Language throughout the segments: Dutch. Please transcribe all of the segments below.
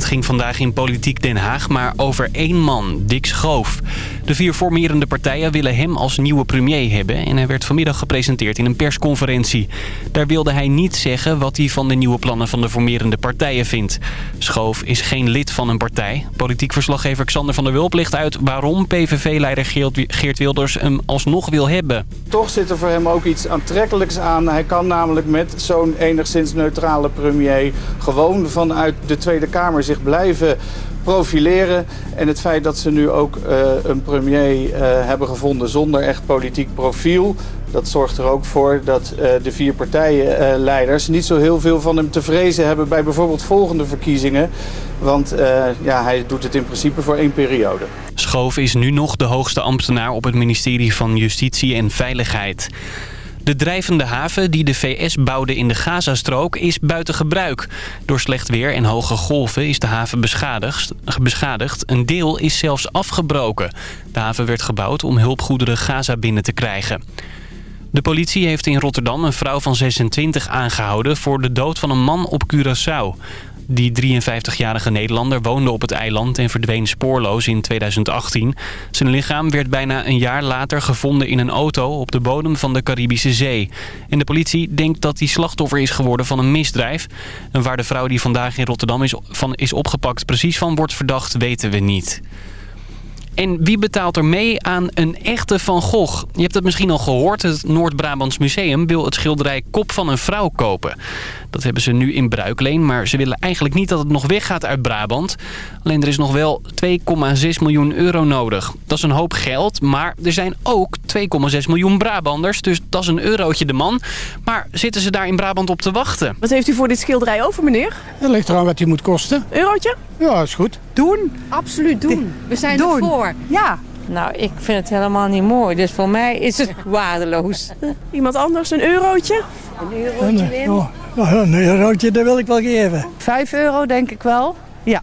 Het ging vandaag in Politiek Den Haag maar over één man, Dick Schoof. De vier formerende partijen willen hem als nieuwe premier hebben... en hij werd vanmiddag gepresenteerd in een persconferentie. Daar wilde hij niet zeggen wat hij van de nieuwe plannen van de formerende partijen vindt. Schoof is geen lid van een partij. Politiek verslaggever Xander van der Wulp legt uit... waarom PVV-leider Geert Wilders hem alsnog wil hebben. Toch zit er voor hem ook iets aantrekkelijks aan. Hij kan namelijk met zo'n enigszins neutrale premier... gewoon vanuit de Tweede Kamer zich blijven profileren. En het feit dat ze nu ook uh, een premier uh, hebben gevonden zonder echt politiek profiel... dat zorgt er ook voor dat uh, de vier partijenleiders niet zo heel veel van hem te vrezen hebben... bij bijvoorbeeld volgende verkiezingen. Want ja, hij doet het in principe voor één periode. Schoof is nu nog de hoogste ambtenaar op het ministerie van Justitie en Veiligheid. De drijvende haven die de VS bouwde in de Gazastrook is buiten gebruik. Door slecht weer en hoge golven is de haven beschadigd. beschadigd. Een deel is zelfs afgebroken. De haven werd gebouwd om hulpgoederen Gaza binnen te krijgen. De politie heeft in Rotterdam een vrouw van 26 aangehouden... voor de dood van een man op Curaçao. Die 53-jarige Nederlander woonde op het eiland en verdween spoorloos in 2018. Zijn lichaam werd bijna een jaar later gevonden in een auto op de bodem van de Caribische Zee. En de politie denkt dat hij slachtoffer is geworden van een misdrijf. En waar de vrouw die vandaag in Rotterdam is, van is opgepakt precies van wordt verdacht weten we niet. En wie betaalt er mee aan een echte Van Gogh? Je hebt het misschien al gehoord. Het Noord-Brabants Museum wil het schilderij Kop van een vrouw kopen. Dat hebben ze nu in bruikleen, maar ze willen eigenlijk niet dat het nog weggaat uit Brabant. Alleen er is nog wel 2,6 miljoen euro nodig. Dat is een hoop geld, maar er zijn ook 2,6 miljoen Brabanders. Dus dat is een eurotje de man. Maar zitten ze daar in Brabant op te wachten? Wat heeft u voor dit schilderij over, meneer? Het ligt eraan wat hij moet kosten. Eurotje? Ja, is goed. Doen? Absoluut doen. We zijn doen. ervoor. Ja. Nou, ik vind het helemaal niet mooi. Dus voor mij is het waardeloos. Iemand anders, een eurotje? Een eurotje, Wim? Oh, een eurotje, dat wil ik wel geven. Vijf euro denk ik wel. Ja.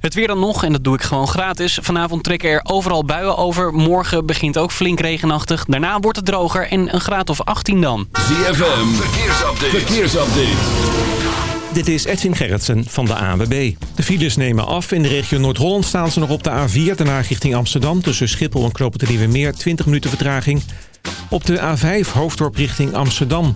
Het weer dan nog, en dat doe ik gewoon gratis. Vanavond trekken er overal buien over. Morgen begint ook flink regenachtig. Daarna wordt het droger en een graad of 18 dan. ZFM, verkeersupdate. verkeersupdate. Dit is Edwin Gerritsen van de ANWB. De files nemen af. In de regio Noord-Holland staan ze nog op de A4. Daarna richting Amsterdam. Tussen Schiphol en Knopen de Meer. 20 minuten vertraging. Op de A5 Hoofddorp richting Amsterdam.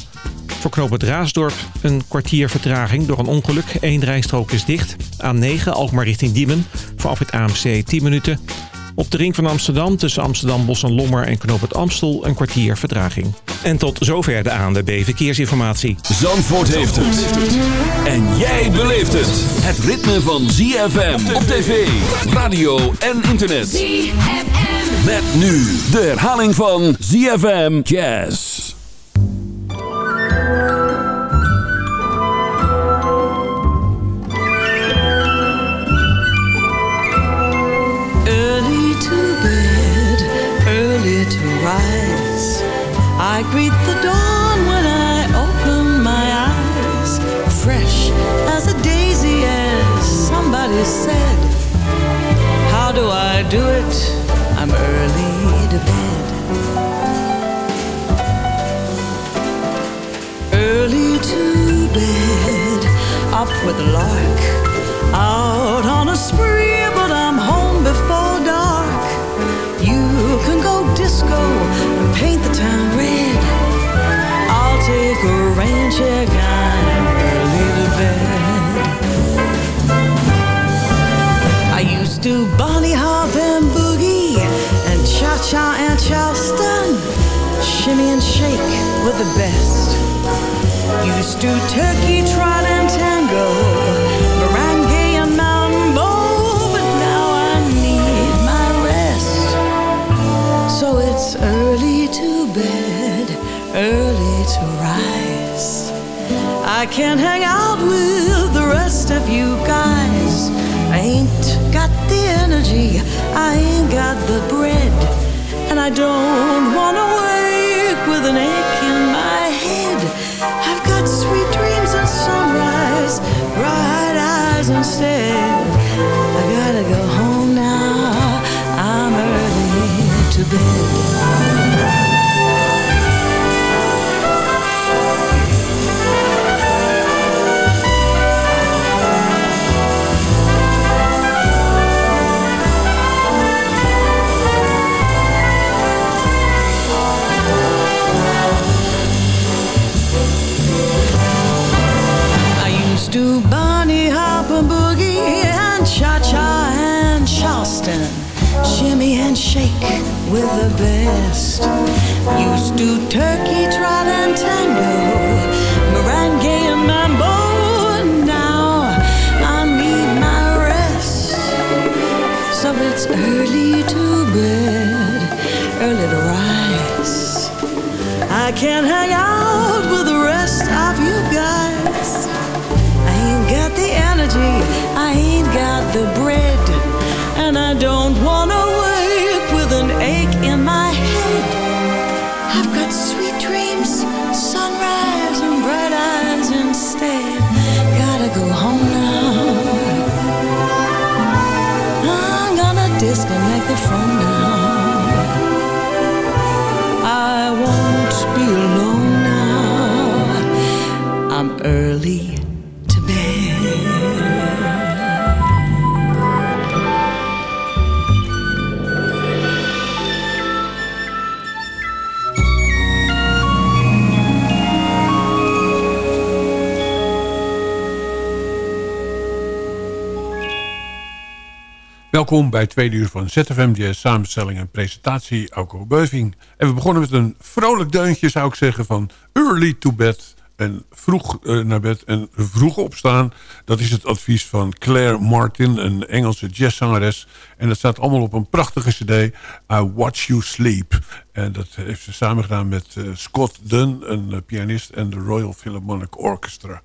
Voor knooppunt Raasdorp een kwartier vertraging door een ongeluk. Eén rijstrook is dicht. A9 Alkmaar richting Diemen. Voor afrit AMC 10 minuten. Op de ring van Amsterdam tussen Amsterdam, Bos en Lommer en Knoop het Amstel een kwartier vertraging. En tot zover de ANWB Verkeersinformatie. Zandvoort heeft het. En jij beleeft het. Het ritme van ZFM op tv, radio en internet. ZFM. Met nu de herhaling van ZFM Jazz. I greet the dawn when I open my eyes, fresh as a daisy, as somebody said. How do I do it? I'm early to bed. Early to bed, up with the lark, out on a spree, cha and charleston, shimmy and shake with the best. Used to turkey trot and tango, merengue and mambo, but now I need my rest. So it's early to bed, early to rise. I can't hang out with the rest of you guys. I ain't got the energy, I ain't got the bread, and I don't wanna wake with an ache in my head. I've got sweet dreams and sunrise, bright eyes instead. I gotta go home now, I'm early to bed. Shake with the best. Used to turkey trot and tango, merengue and mambo. Now I need my rest. So it's early to bed, early to rise. I can't hang out with the rest of you guys. I ain't got the energy, I ain't got the disconnect Welkom bij tweede uur van ZFM Jazz, samenstelling en presentatie, Auko Beuving. En we begonnen met een vrolijk deuntje, zou ik zeggen, van early to bed. En vroeg eh, naar bed en vroeg opstaan. Dat is het advies van Claire Martin, een Engelse jazzzangeres. En dat staat allemaal op een prachtige cd, I Watch You Sleep. En dat heeft ze samen gedaan met eh, Scott Dunn, een eh, pianist, en de Royal Philharmonic Orchestra.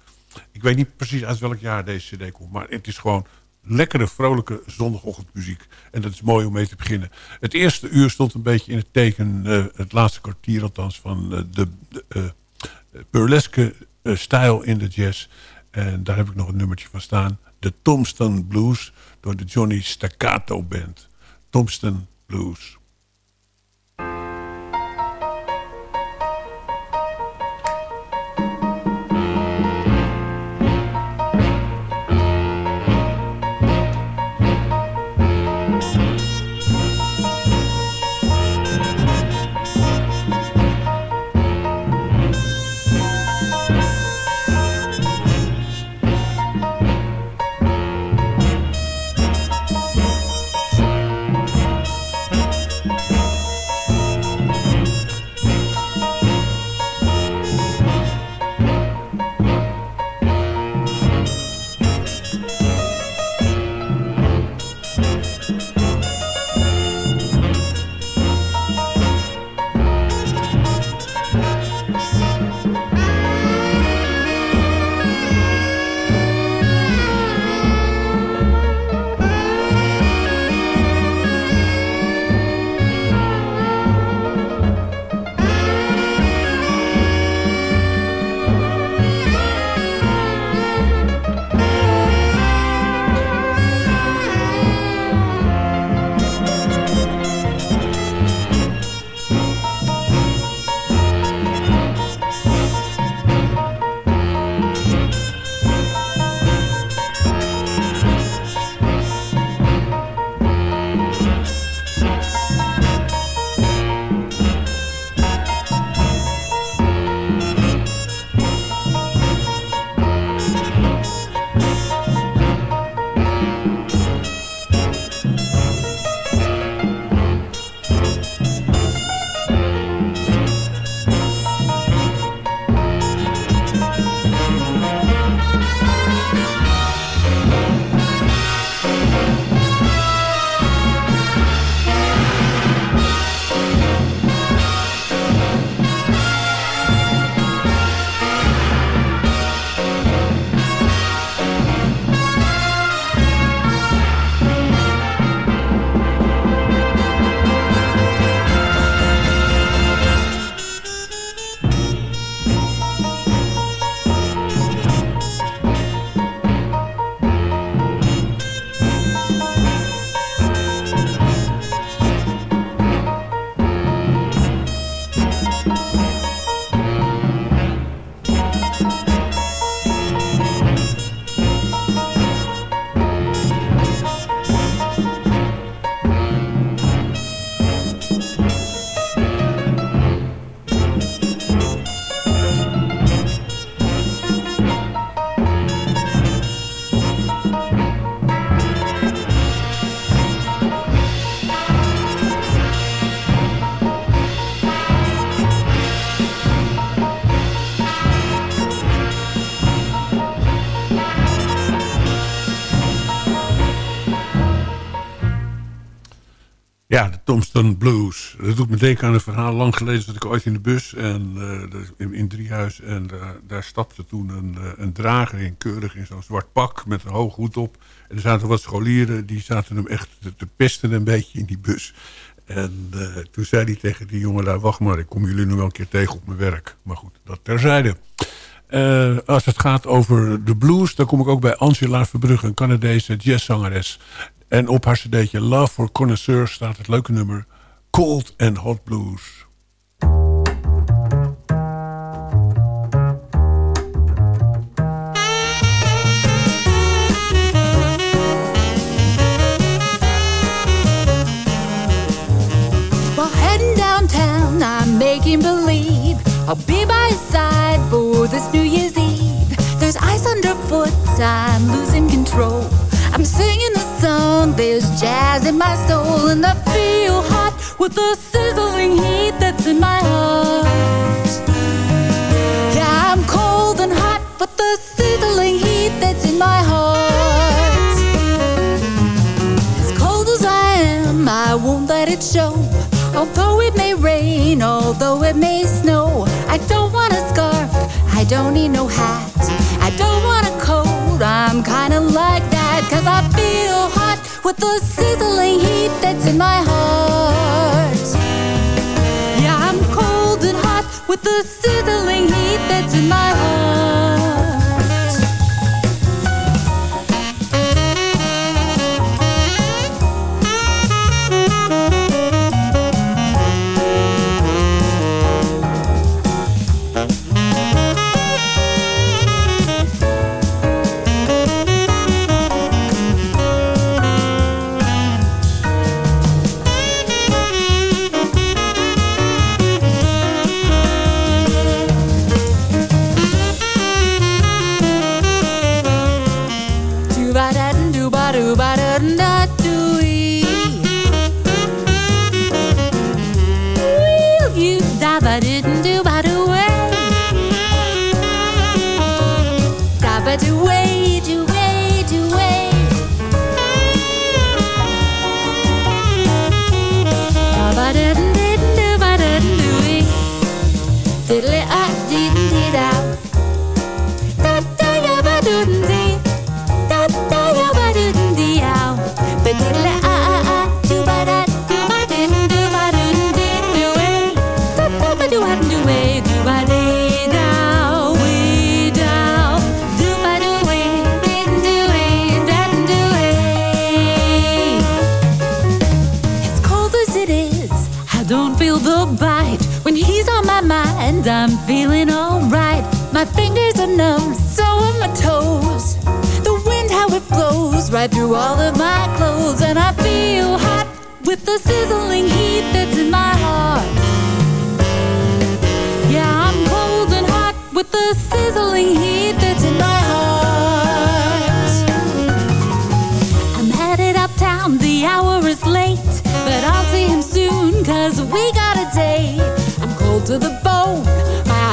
Ik weet niet precies uit welk jaar deze cd komt, maar het is gewoon lekkere, vrolijke zondagochtendmuziek. En dat is mooi om mee te beginnen. Het eerste uur stond een beetje in het teken, eh, het laatste kwartier althans, van eh, de, de eh, burleske stijl in de jazz. En daar heb ik nog een nummertje van staan. De Tomston Blues door de Johnny Staccato Band. Tomston Blues. Tomston Blues. Dat doet me denken aan een verhaal lang geleden. zat ik ooit in de bus en, eh, in, Driehuis. En daar- daar stapte toen een, eh, een drager in, keurig in zo'n zwart pak met een hoog hoed op. En er zaten wat scholieren, die zaten hem echt te, te pesten een beetje in die bus. En eh, toen zei hij tegen die jongen daar, wacht maar, ik kom jullie nog wel een keer tegen op mijn werk. Maar goed, dat terzijde. Eh, als het gaat over de blues, dan kom ik ook bij Angela Verbrugge, een Canadese jazzzangeres. En op haar cd'tje Love for Connoisseurs staat het leuke nummer Cold and Hot Blues. While heading downtown, I'm making believe I'll be with the sizzling heat that's in my heart. Yeah, I'm cold and hot with the sizzling heat that's in my heart. As cold as I am, I won't let it show. Although it may rain, although it may snow, I don't want a scarf, I don't need no hat. I don't want a coat, I'm kinda like that. Cause I feel hot with the sizzling heat that's in my heart. Hot with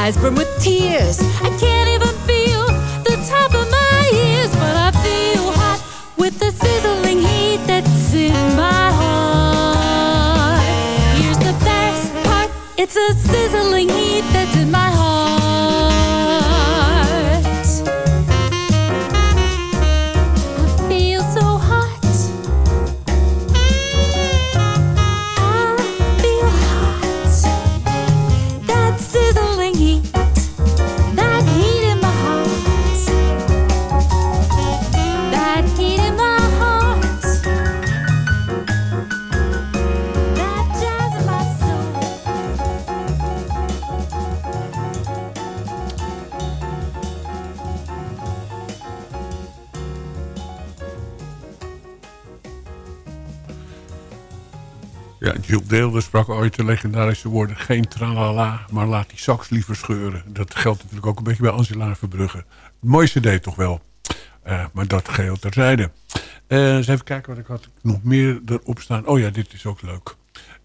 eyes burn with tears. I can't even Ja, Jules Deelder sprak ooit de legendarische woorden... geen tralala, maar laat die sax liever scheuren. Dat geldt natuurlijk ook een beetje bij Angela Verbrugge. Mooiste deed toch wel. Eh, maar dat geheel terzijde. Eh eens even kijken wat ik had nog meer erop staan. Oh ja, dit is ook leuk.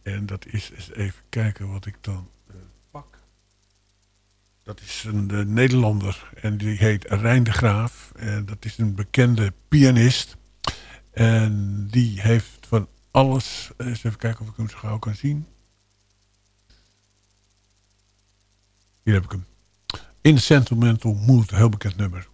En dat is eens even kijken wat ik dan eh, pak. Dat is een Nederlander en die heet Rijn de Graaf. En dat is een bekende pianist. En die heeft van alles. Eens even kijken of ik hem zo gauw kan zien. Hier heb ik hem. In Sentimental Mood, heel bekend nummer.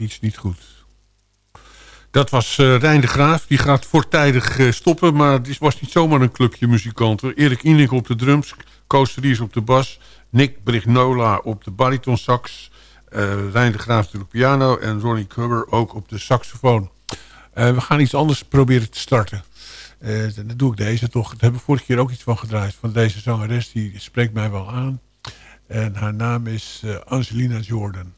Iets niet goed. Dat was uh, Rijn de Graaf. Die gaat voortijdig uh, stoppen. Maar het was niet zomaar een clubje muzikanten. Erik Inink op de drums. Koos Ries op de bas. Nick Brignola op de bariton sax. Uh, Rijn de Graaf natuurlijk piano. En Ronnie Kubber ook op de saxofoon. we gaan iets anders proberen te starten. dan doe ik deze toch. Daar hebben we vorige keer ook iets van gedraaid. Van deze zangeres. Die spreekt mij wel aan. En haar naam is Angelina Jordan.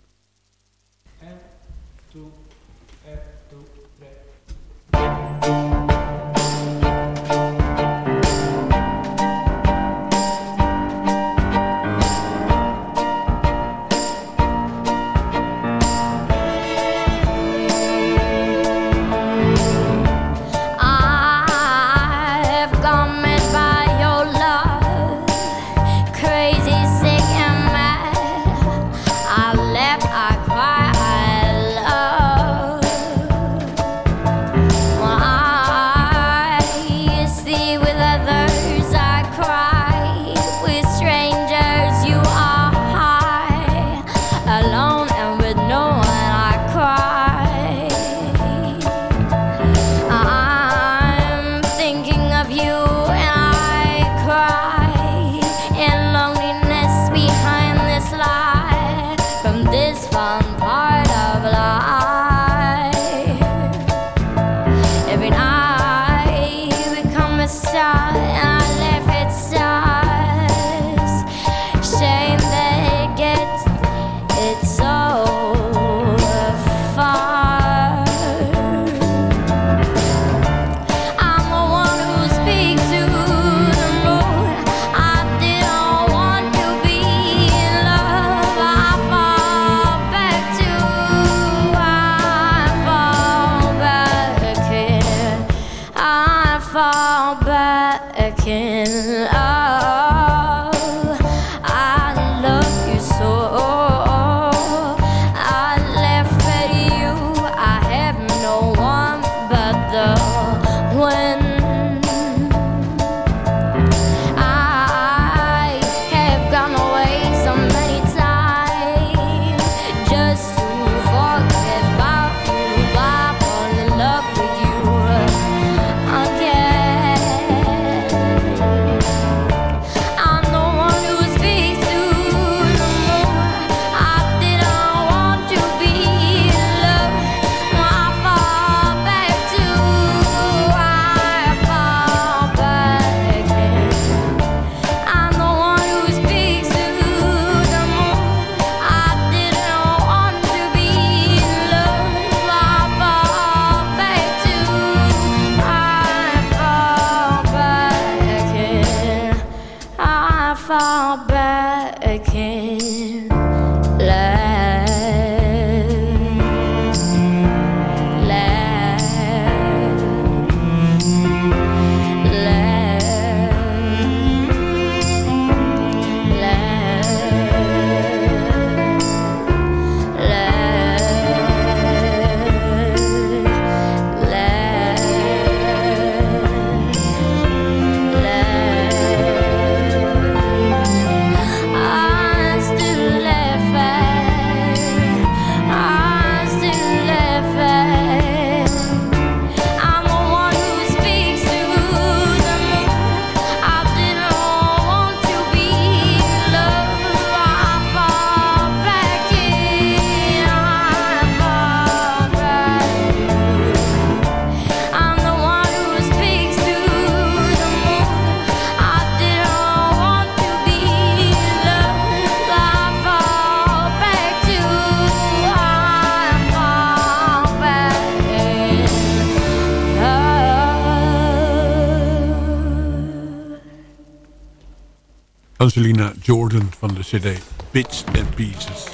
Angelina Jordan van de cd Bits and Pieces.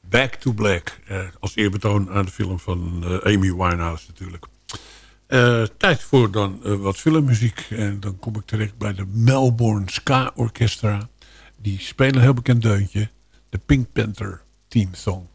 Back to Black. eh, als eerbetoon aan de film van eh, Amy Winehouse natuurlijk. Eh, tijd voor dan wat filmmuziek. En dan kom ik terecht bij de Melbourne Ska Orchestra. Die spelen een heel bekend deuntje. De Pink Panther Team Song.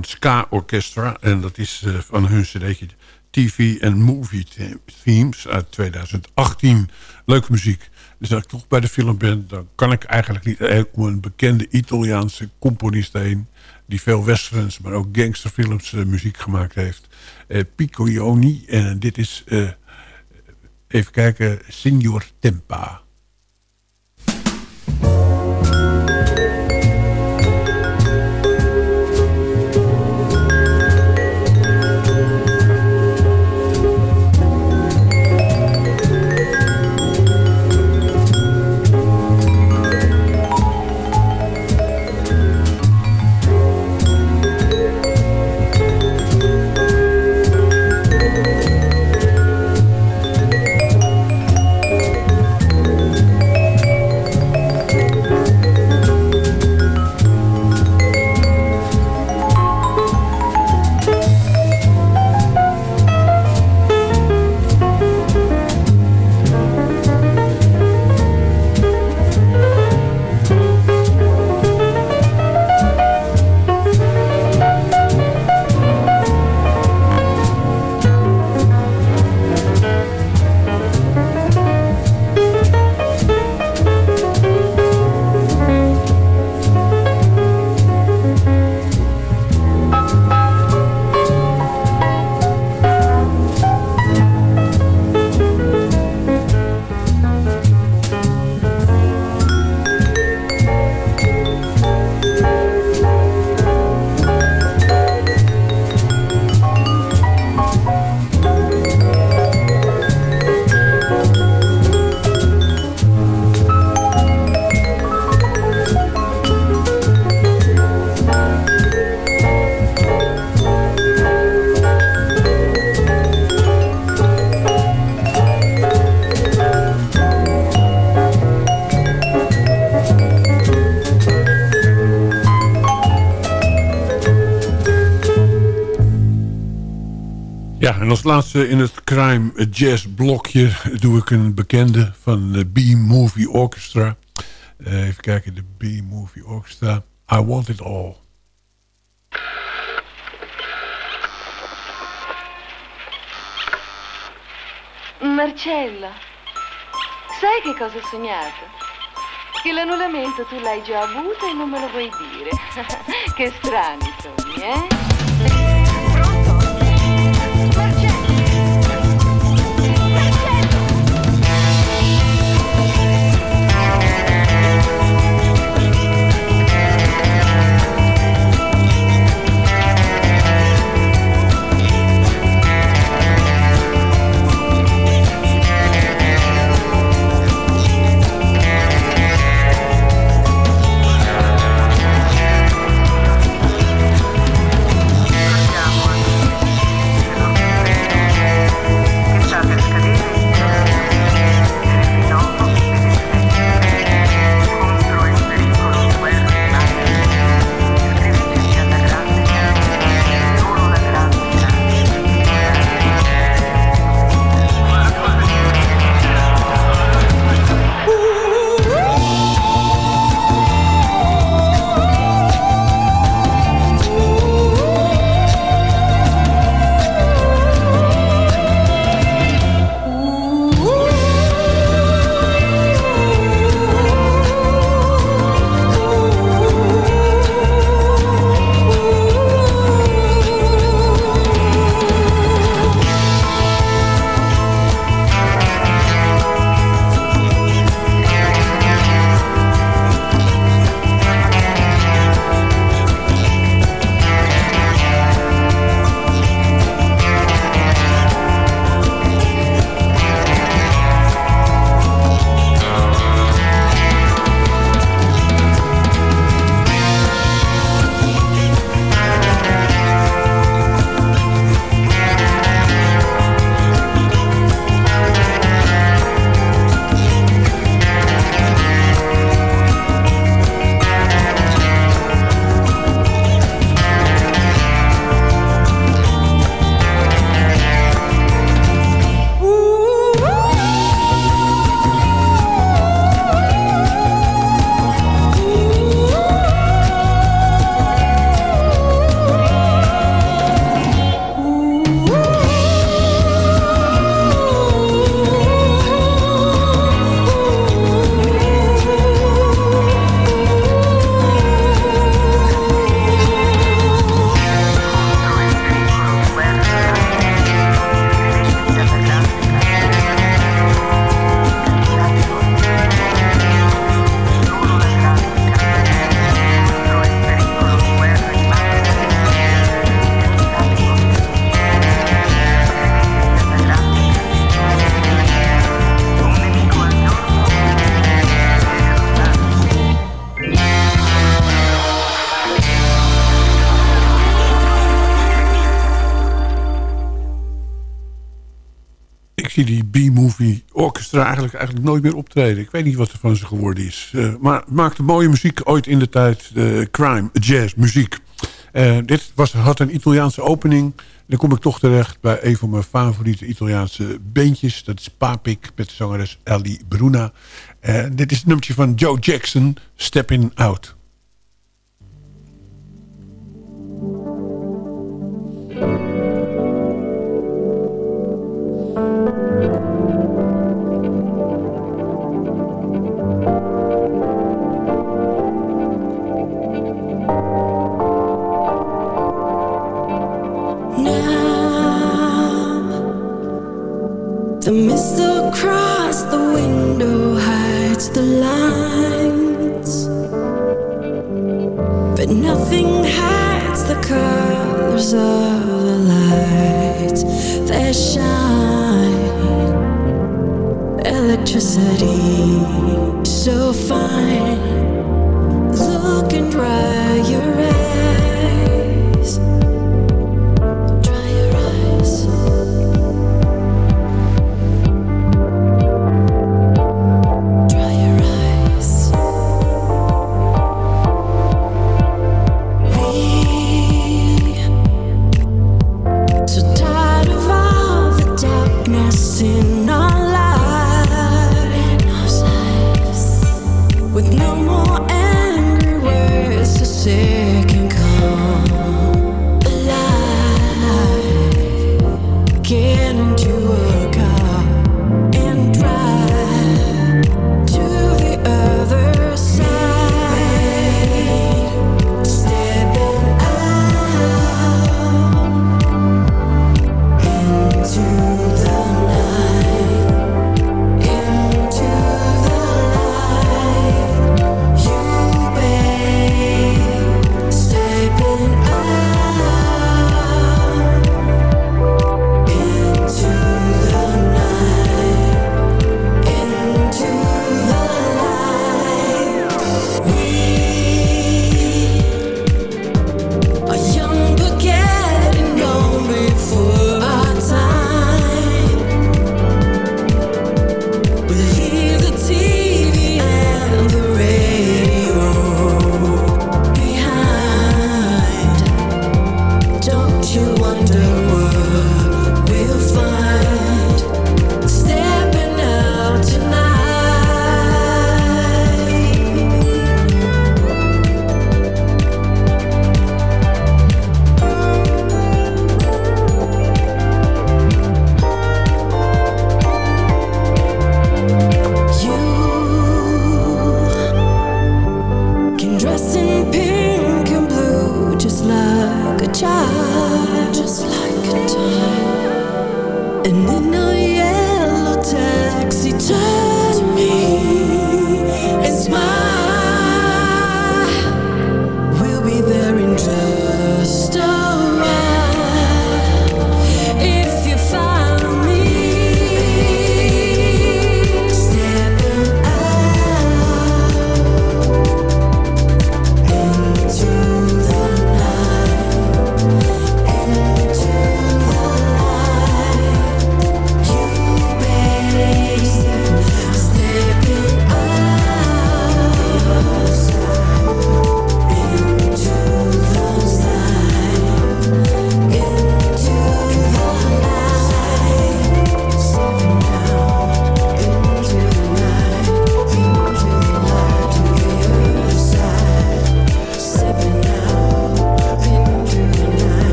Ska Orchestra. En dat is eh, van hun cd'tje TV en Movie Themes uit 2018. Leuke muziek. Dus als ik toch bij de film ben, dan kan ik eigenlijk niet om een bekende Italiaanse componist heen. Die veel westerns, maar ook gangsterfilms eh, muziek gemaakt heeft. Eh Piccioni. En dit is, even kijken, Signor Tempa. Ja, en als laatste in het crime jazz blokje doe ik een bekende van de B-Movie Orchestra. Eh, even kijken, de B-Movie Orchestra. I Want It All. Marcello, sai che cosa ho sognato? Che l'annullamento tu l'hai già avuto e non me lo vuoi dire. che strani sogni, eh? Orchestra eigenlijk, eigenlijk nooit meer optreden. Ik weet niet wat er van ze geworden is. Uh, maar maakte mooie muziek ooit in de tijd. Uh, crime, jazz, muziek. Uh, dit was, had een Italiaanse opening. Dan kom ik toch terecht bij een van mijn favoriete Italiaanse bandjes. Dat is Papik met zangeres Ellie Bruna. dit is het nummertje van Joe Jackson, Stepping Out. city.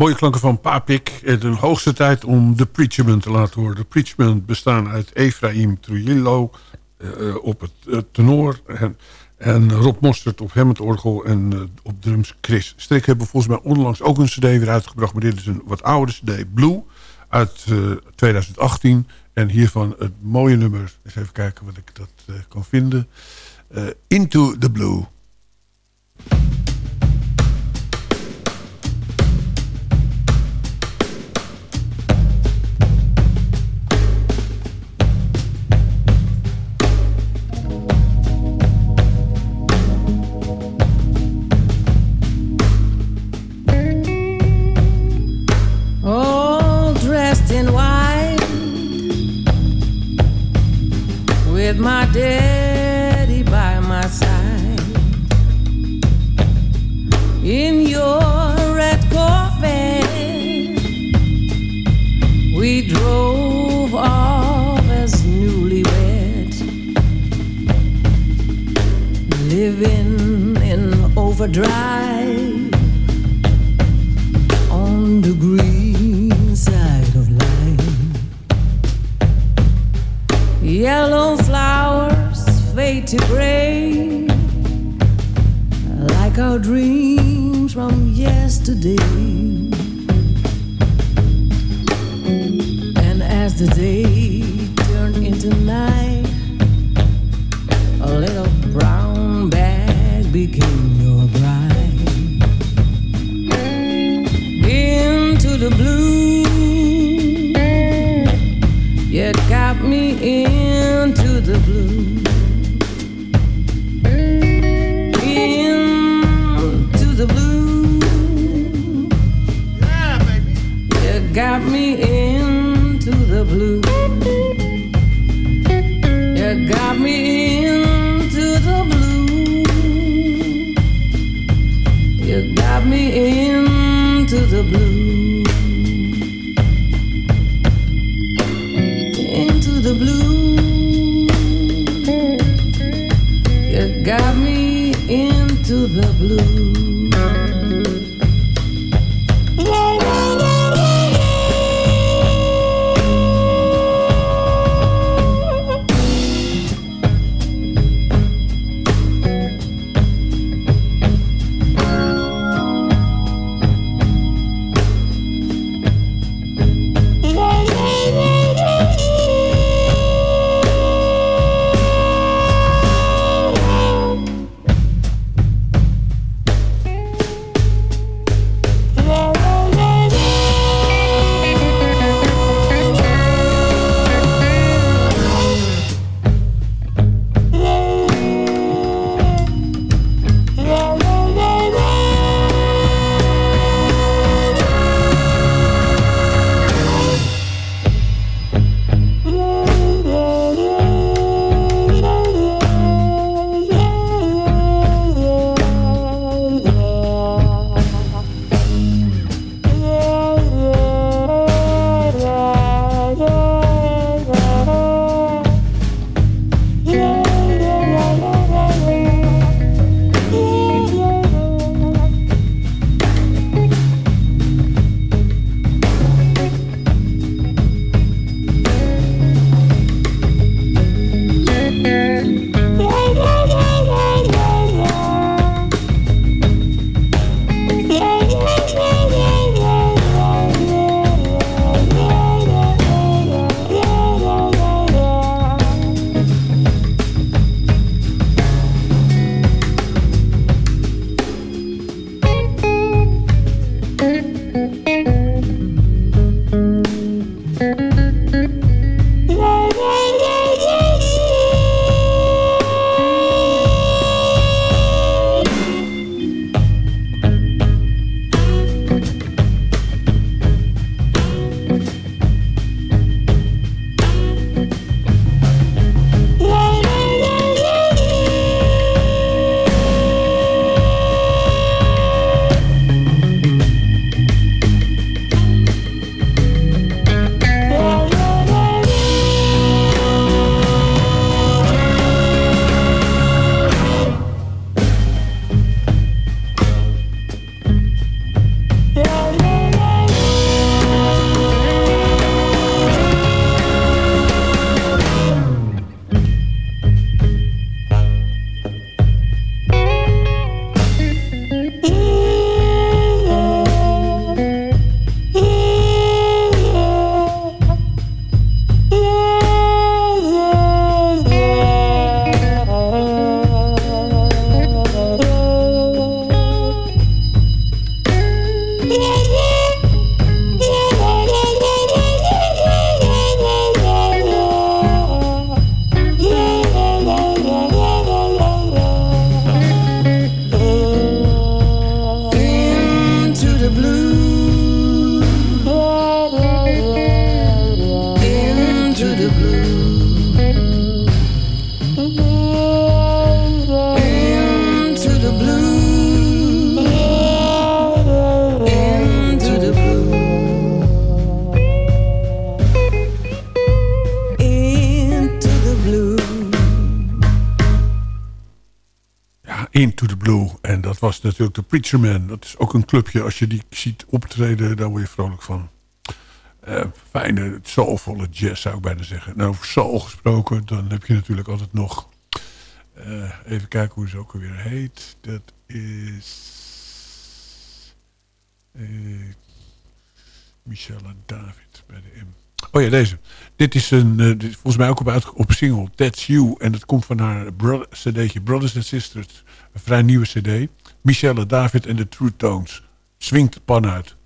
mooie klanken van Papik. Het hoogste tijd om de Preachment te laten horen. De Preachment bestaan uit Efraim Trujillo eh, op het uh, tenor... En, en Rob Mostert op Hammond orgel en eh, op drums Chris. Strik hebben volgens mij onlangs ook een cd weer uitgebracht... maar dit is een wat oudere cd, Blue, uit 2018. En hiervan het mooie nummer. Eens even kijken wat ik dat kan vinden. Into the Blue. for a drive on the green side of life. Yellow flowers fade to gray, like our dreams from yesterday. And as the day Natuurlijk de Preacher Man. Dat is ook een clubje. Als je die ziet optreden, daar word je vrolijk van. Eh, fijne, soulvolle jazz zou ik bijna zeggen. Nou, over soul gesproken, dan heb je natuurlijk altijd nog... eh, even kijken hoe ze ook alweer heet. Dat is... eh Michelle David bij de M. Oh ja, deze. Dit is een, volgens mij ook op, op single, That's You. En dat komt van haar brother, cd'tje Brothers and Sisters. Een vrij nieuwe cd. Michelle David en de True Tones. Swingt de pan uit.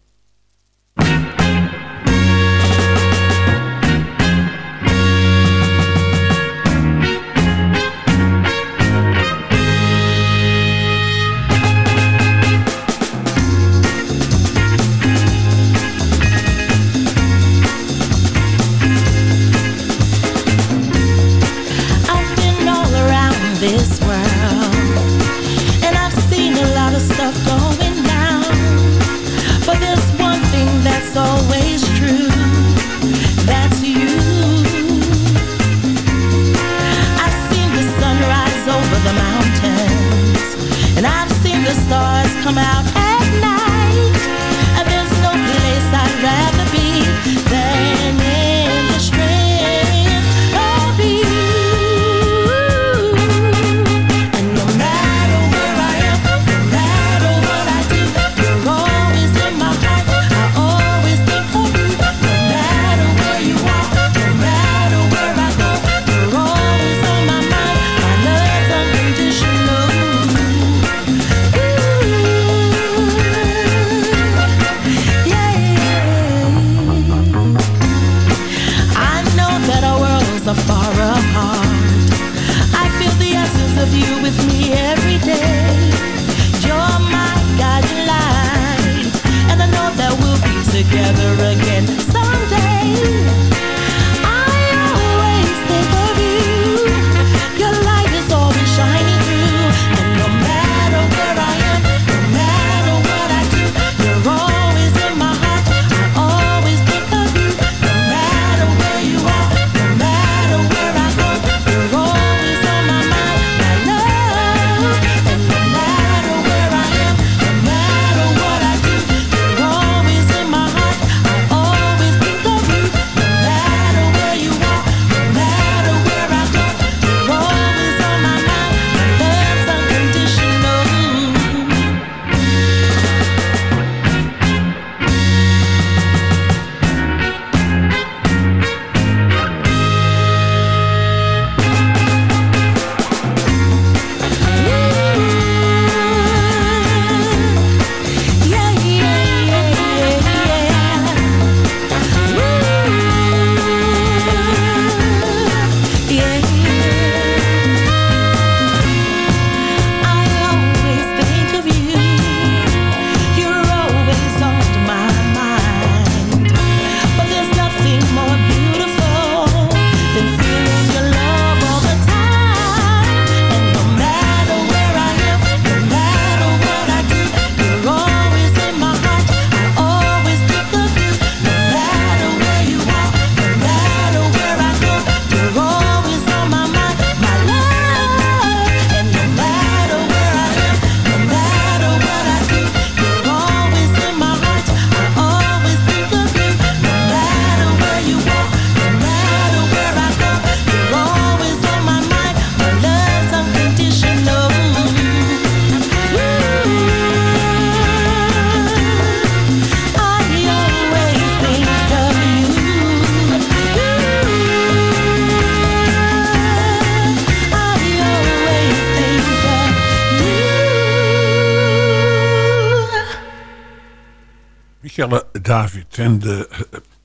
En de eh,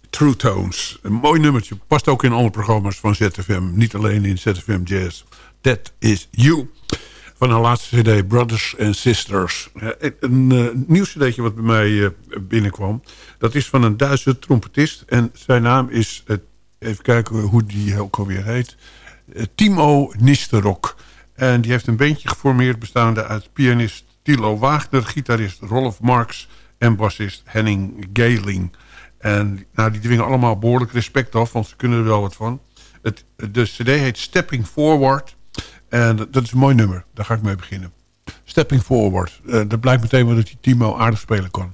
True Tones. Een mooi nummertje. Past ook in alle programma's van ZFM. Niet alleen in ZFM Jazz. That is You. Van haar laatste cd Brothers and Sisters. Een eh, nieuw cd'tje wat bij mij eh, binnenkwam. Dat is van een Duitse trompetist. En zijn naam is... Even kijken hoe die ook alweer heet. Timo Nisterok. En die heeft een bandje geformeerd... bestaande uit pianist Tilo Wagner, gitarist Rolf Marx en bassist Henning Geling. En nou, die dwingen allemaal behoorlijk respect af, want ze kunnen er wel wat van. Het, de cd heet Stepping Forward. En dat is een mooi nummer, daar ga ik mee beginnen. Stepping Forward. Eh, dat blijkt meteen wel dat die Timo aardig spelen kan.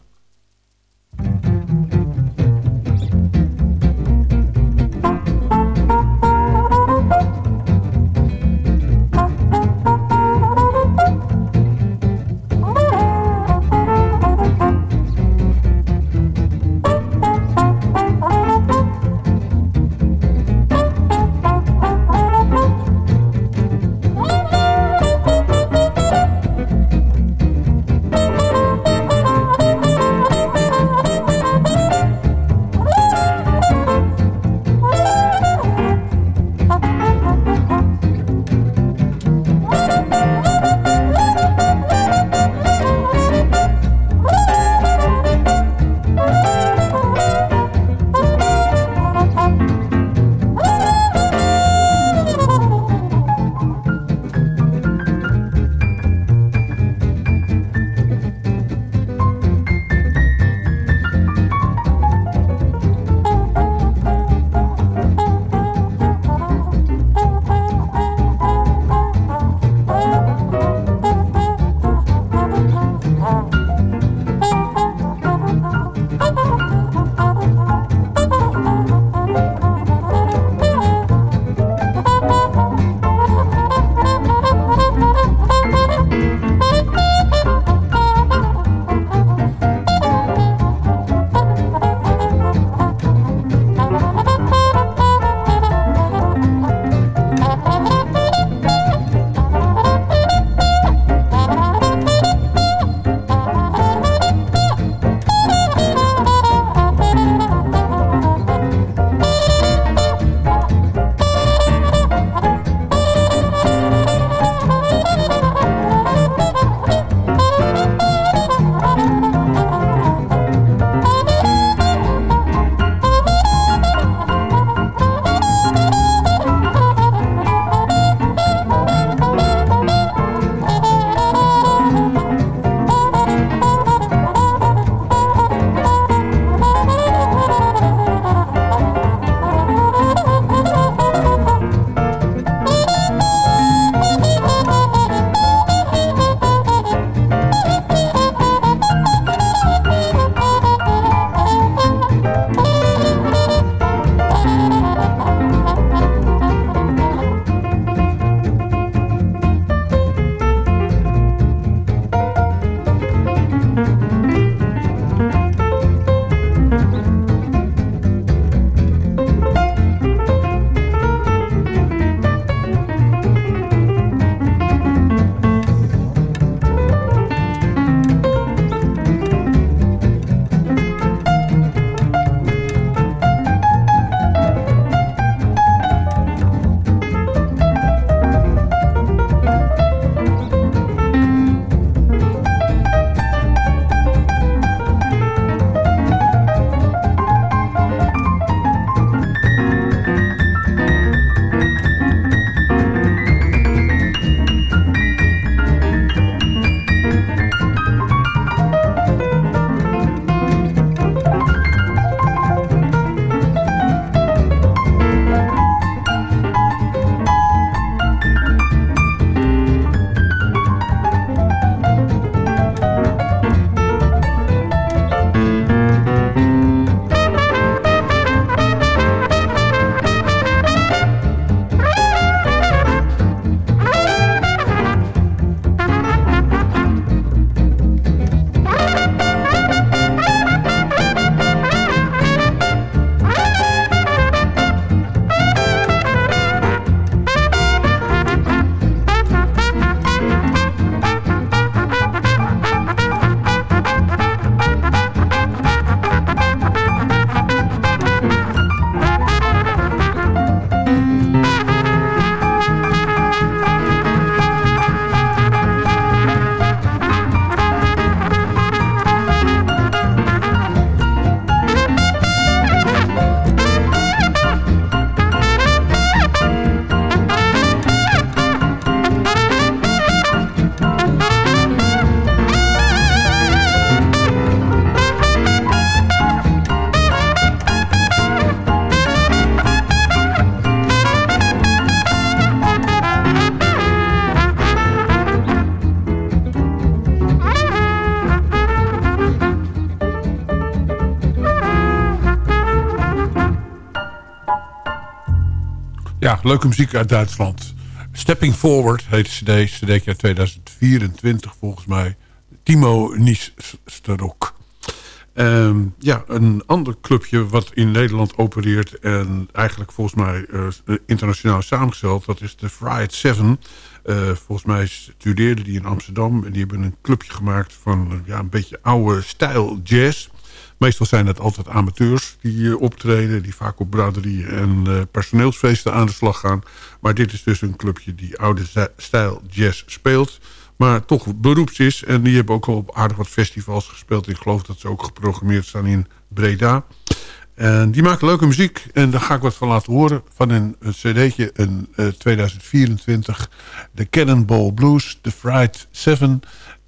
Leuke muziek uit Duitsland. Stepping Forward heet de cd. cd uit 2024 volgens mij. Timo Niesterok. Ehm ja, een ander clubje wat in Nederland opereert... en eigenlijk volgens mij eh, internationaal samengesteld... dat is de Fried Seven. Eh, volgens mij studeerden die in Amsterdam... en die hebben een clubje gemaakt van ja, een beetje oude stijl jazz... Meestal zijn het altijd amateurs die eh, optreden... die vaak op braderie en eh, personeelsfeesten aan de slag gaan. Maar dit is dus een clubje die oude stijl jazz speelt... maar toch beroeps is. En die hebben ook al op aardig wat festivals gespeeld. Ik geloof dat ze ook geprogrammeerd staan in Breda. En die maken leuke muziek. En daar ga ik wat van laten horen. Van een, cd'tje in eh, 2024. De Cannonball Blues, The Fried Seven.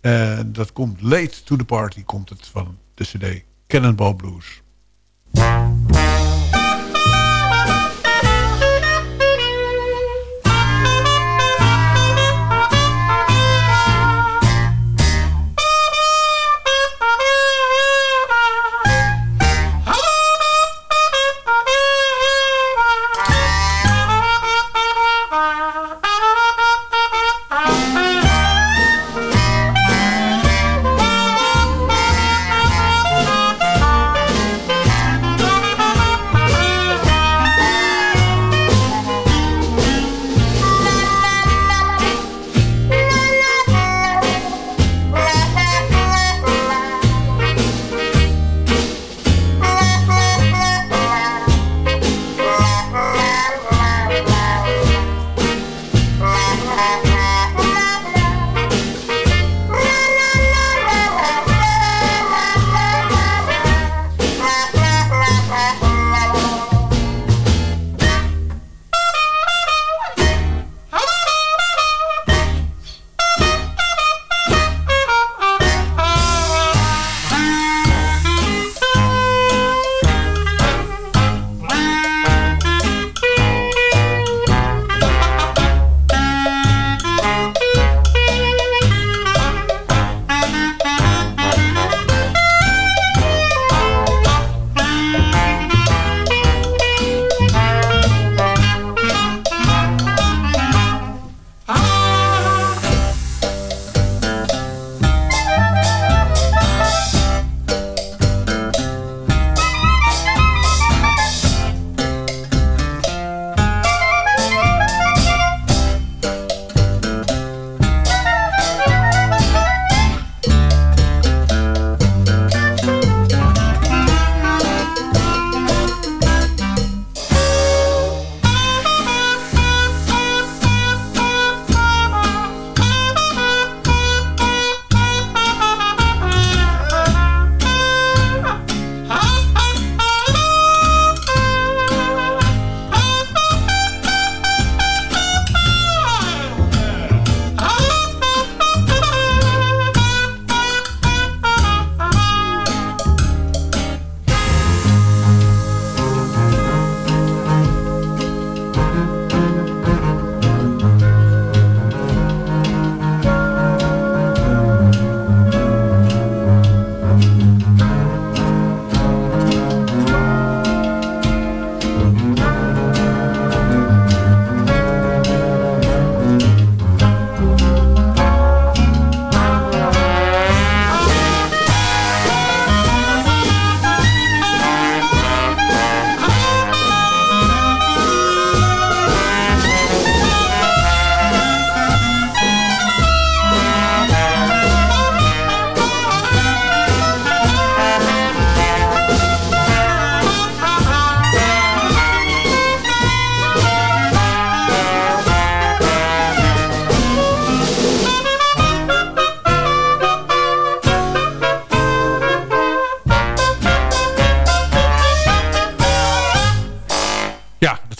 En dat komt late to the party. Komt het van de cd Cannonball Blues.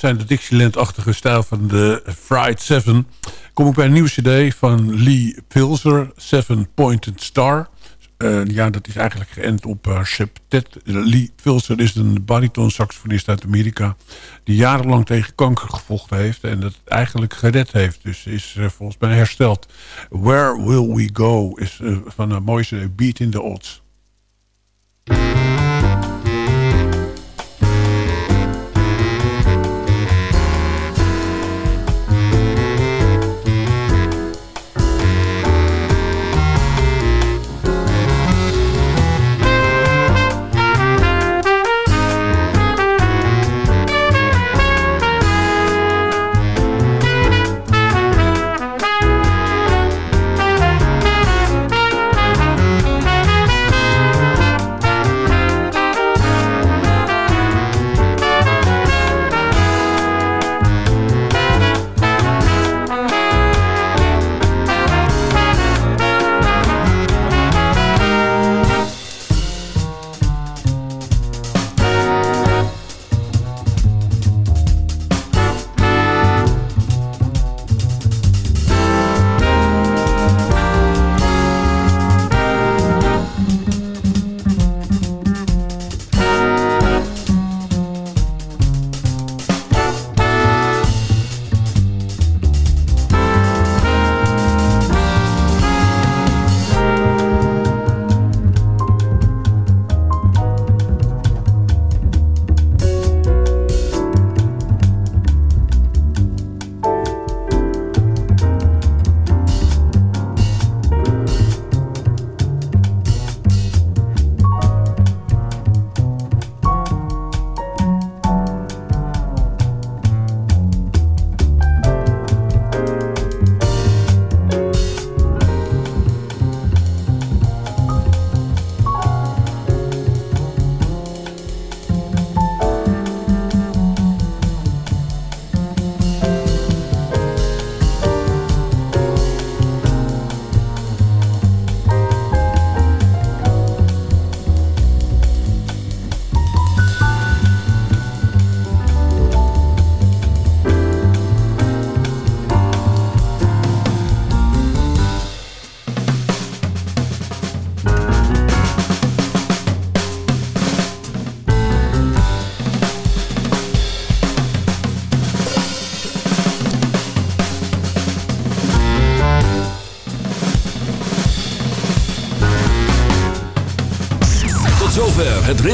Zijn de Dixieland-achtige stijl van de Fried Seven. Kom ik bij een nieuwe cd van Lee Pilzer, Seven Pointed Star. Uh, ja, dat is eigenlijk geënt op haar septet. Lee Pilzer is een bariton-saxofonist uit Amerika... die jarenlang tegen kanker gevochten heeft... en dat eigenlijk gered heeft. Dus is uh, volgens mij hersteld. Where Will We Go is uh, van een mooie Beat in the Odds.